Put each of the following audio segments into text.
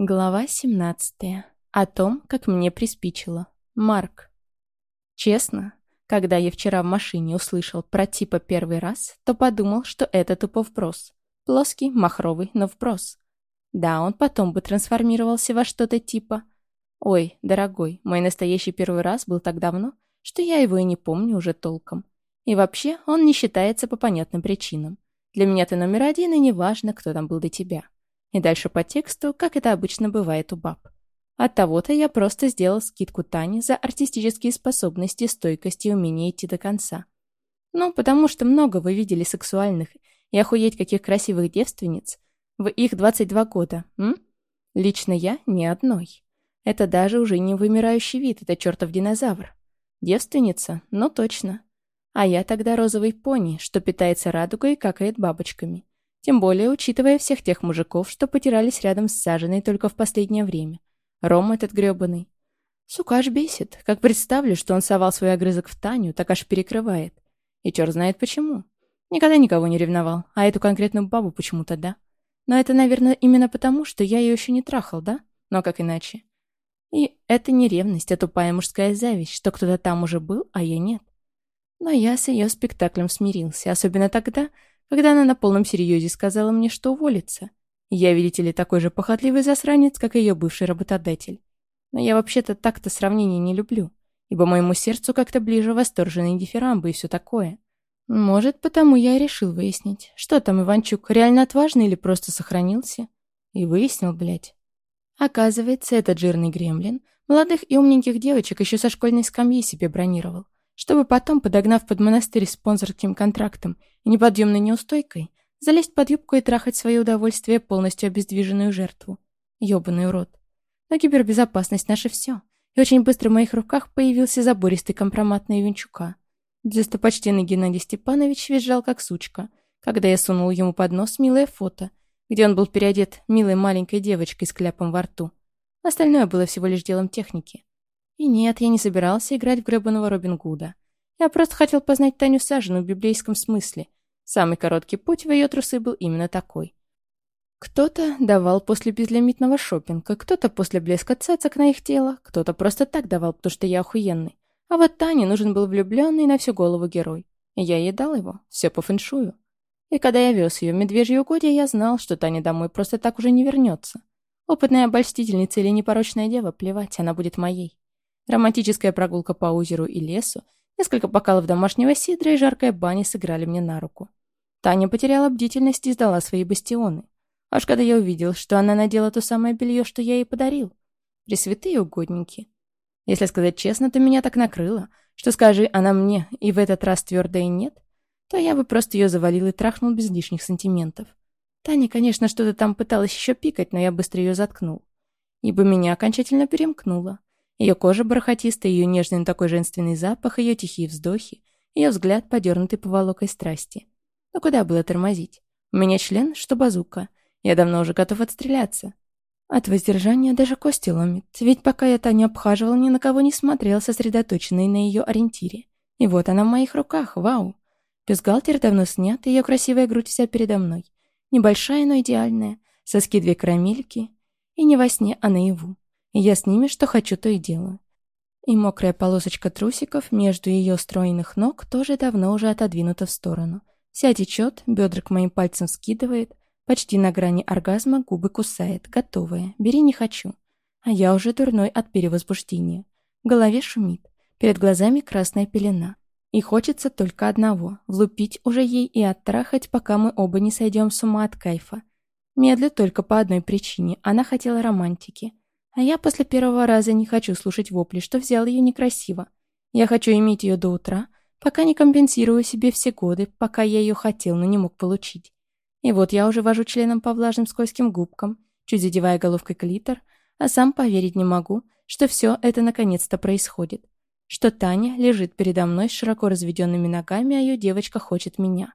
Глава 17. О том, как мне приспичило. Марк. Честно, когда я вчера в машине услышал про типа первый раз, то подумал, что это тупо вброс. Плоский, махровый, но вброс. Да, он потом бы трансформировался во что-то типа... Ой, дорогой, мой настоящий первый раз был так давно, что я его и не помню уже толком. И вообще, он не считается по понятным причинам. Для меня ты номер один, и неважно, кто там был до тебя. И дальше по тексту, как это обычно бывает у баб. От того-то я просто сделал скидку Тане за артистические способности, стойкость и умение идти до конца. Ну, потому что много вы видели сексуальных и охуеть каких красивых девственниц в их 22 года, м? Лично я ни одной. Это даже уже не вымирающий вид, это чертов динозавр. Девственница? Ну точно. А я тогда розовый пони, что питается радугой и какает бабочками. Тем более, учитывая всех тех мужиков, что потирались рядом с саженой только в последнее время. Ром этот грёбаный. Сука аж бесит. Как представлю, что он совал свой огрызок в Таню, так аж перекрывает. И черт знает почему. Никогда никого не ревновал, а эту конкретную бабу почему-то да. Но это, наверное, именно потому, что я ее еще не трахал, да? Но как иначе? И это не ревность, а тупая мужская зависть, что кто-то там уже был, а я нет. Но я с ее спектаклем смирился, особенно тогда, когда она на полном серьезе сказала мне, что уволится. Я, видите ли, такой же похотливый засранец, как ее бывший работодатель. Но я вообще-то так-то сравнений не люблю, ибо моему сердцу как-то ближе восторженные дифирамбы и все такое. Может, потому я и решил выяснить, что там Иванчук, реально отважный или просто сохранился? И выяснил, блядь. Оказывается, этот жирный гремлин молодых и умненьких девочек еще со школьной скамьи себе бронировал чтобы потом, подогнав под монастырь спонсорским контрактом и неподъемной неустойкой, залезть под юбку и трахать свое удовольствие полностью обездвиженную жертву. Ёбаный урод. Но кибербезопасность — наше все. И очень быстро в моих руках появился забористый компромат на Ивенчука. Достопочтенный Геннадий Степанович визжал как сучка, когда я сунул ему под нос милое фото, где он был переодет милой маленькой девочкой с кляпом во рту. Остальное было всего лишь делом техники. И нет, я не собирался играть в гребаного Робин Гуда. Я просто хотел познать Таню Сажину в библейском смысле. Самый короткий путь в ее трусы был именно такой. Кто-то давал после безлимитного шопинга, кто-то после блеска цацок на их тело, кто-то просто так давал, потому что я охуенный. А вот Тане нужен был влюбленный на всю голову герой. И я ей дал его, все по фэншую. И когда я вез ее в медвежье угодье, я знал, что Таня домой просто так уже не вернется. Опытная обольстительница или непорочная дева, плевать, она будет моей. Романтическая прогулка по озеру и лесу, несколько бокалов домашнего сидра и жаркая баня сыграли мне на руку. Таня потеряла бдительность и сдала свои бастионы. Аж когда я увидел, что она надела то самое белье, что я ей подарил. Пресвятые угодники. Если сказать честно, то меня так накрыло, что скажи она мне, и в этот раз твердо и нет, то я бы просто ее завалил и трахнул без лишних сантиментов. Таня, конечно, что-то там пыталась еще пикать, но я быстро ее заткнул. Ибо меня окончательно перемкнуло. Ее кожа бархатистая, ее нежный, но такой женственный запах, ее тихие вздохи, ее взгляд, подернутый поволокой страсти. Но куда было тормозить? У меня член, что базука. Я давно уже готов отстреляться. От воздержания даже кости ломит. Ведь пока я Таню обхаживал, ни на кого не смотрел, сосредоточенный на ее ориентире. И вот она в моих руках, вау. Бюстгальтер давно снят, ее красивая грудь вся передо мной. Небольшая, но идеальная. Соски две карамельки. И не во сне, а наяву я с ними что хочу, то и делаю. И мокрая полосочка трусиков между ее стройных ног тоже давно уже отодвинута в сторону. Вся течет, бедра к моим пальцам скидывает, почти на грани оргазма губы кусает, готовая, бери не хочу. А я уже дурной от перевозбуждения. В голове шумит, перед глазами красная пелена. И хочется только одного — влупить уже ей и оттрахать, пока мы оба не сойдем с ума от кайфа. Медлю только по одной причине — она хотела романтики. А я после первого раза не хочу слушать вопли, что взял ее некрасиво. Я хочу иметь ее до утра, пока не компенсирую себе все годы, пока я ее хотел, но не мог получить. И вот я уже вожу членом по влажным скользким губкам, чуть задевая головкой клитор, а сам поверить не могу, что все это наконец-то происходит. Что Таня лежит передо мной с широко разведенными ногами, а ее девочка хочет меня.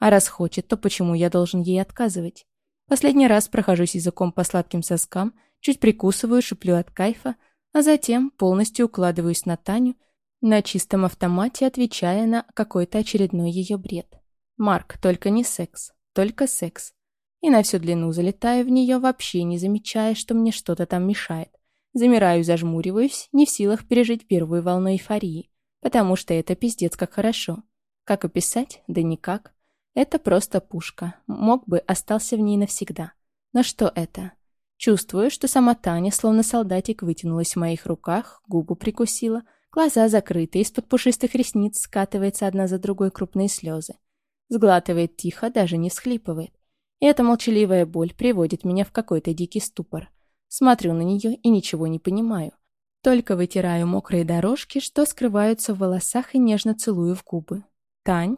А раз хочет, то почему я должен ей отказывать? Последний раз прохожусь языком по сладким соскам, чуть прикусываю, шиплю от кайфа, а затем полностью укладываюсь на Таню, на чистом автомате отвечая на какой-то очередной ее бред. «Марк, только не секс, только секс. и на всю длину залетаю в нее, вообще не замечая, что мне что-то там мешает. Замираю, зажмуриваюсь, не в силах пережить первую волну эйфории, потому что это пиздец как хорошо. Как описать? Да никак. Это просто пушка. Мог бы, остался в ней навсегда. Но что это? Чувствую, что сама Таня, словно солдатик, вытянулась в моих руках, губу прикусила, глаза закрыты, из-под пушистых ресниц скатывается одна за другой крупные слезы. Сглатывает тихо, даже не всхлипывает. И эта молчаливая боль приводит меня в какой-то дикий ступор. Смотрю на нее и ничего не понимаю. Только вытираю мокрые дорожки, что скрываются в волосах и нежно целую в губы. «Тань?»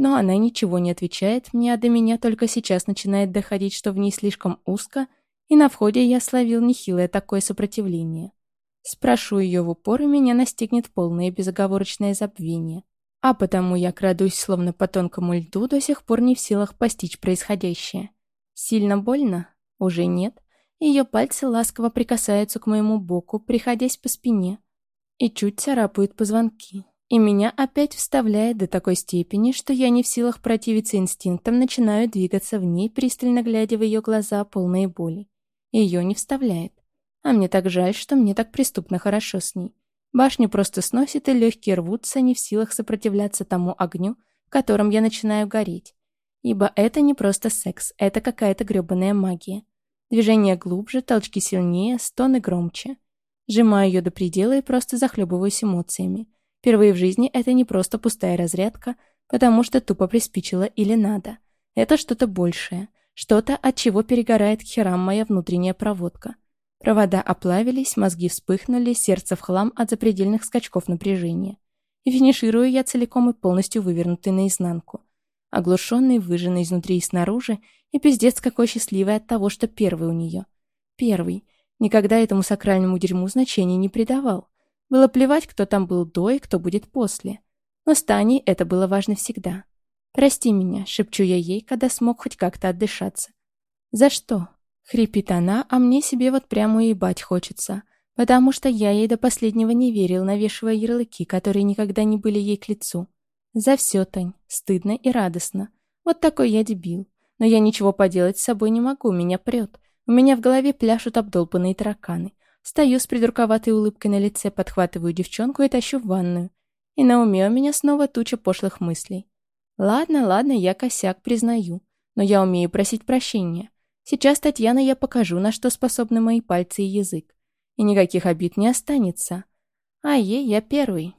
Но она ничего не отвечает мне, а до меня только сейчас начинает доходить, что в ней слишком узко, и на входе я словил нехилое такое сопротивление. Спрошу ее в упор, и меня настигнет полное безоговорочное забвение. А потому я крадусь, словно по тонкому льду, до сих пор не в силах постичь происходящее. Сильно больно? Уже нет. Ее пальцы ласково прикасаются к моему боку, приходясь по спине, и чуть царапают позвонки. И меня опять вставляет до такой степени, что я не в силах противиться инстинктам, начинаю двигаться в ней, пристально глядя в ее глаза, полные боли. Ее не вставляет. А мне так жаль, что мне так преступно хорошо с ней. Башню просто сносит, и легкие рвутся, не в силах сопротивляться тому огню, в котором я начинаю гореть. Ибо это не просто секс, это какая-то грёбаная магия. Движения глубже, толчки сильнее, стоны громче. Сжимаю ее до предела и просто захлебываюсь эмоциями. Впервые в жизни это не просто пустая разрядка, потому что тупо приспичило или надо. Это что-то большее, что-то, от чего перегорает к херам моя внутренняя проводка. Провода оплавились, мозги вспыхнули, сердце в хлам от запредельных скачков напряжения. И финиширую я целиком и полностью вывернутый наизнанку. Оглушенный, выжженный изнутри и снаружи, и пиздец какой счастливый от того, что первый у нее. Первый. Никогда этому сакральному дерьму значения не придавал. Было плевать, кто там был до и кто будет после. Но с Таней это было важно всегда. «Прости меня», — шепчу я ей, когда смог хоть как-то отдышаться. «За что?» — хрипит она, а мне себе вот прямо ебать хочется, потому что я ей до последнего не верил, навешивая ярлыки, которые никогда не были ей к лицу. «За все, Тань. Стыдно и радостно. Вот такой я дебил. Но я ничего поделать с собой не могу, меня прет. У меня в голове пляшут обдолбанные тараканы. Стою с придурковатой улыбкой на лице, подхватываю девчонку и тащу в ванную. И на уме у меня снова туча пошлых мыслей. Ладно, ладно, я косяк, признаю. Но я умею просить прощения. Сейчас, Татьяна, я покажу, на что способны мои пальцы и язык. И никаких обид не останется. А ей я первый.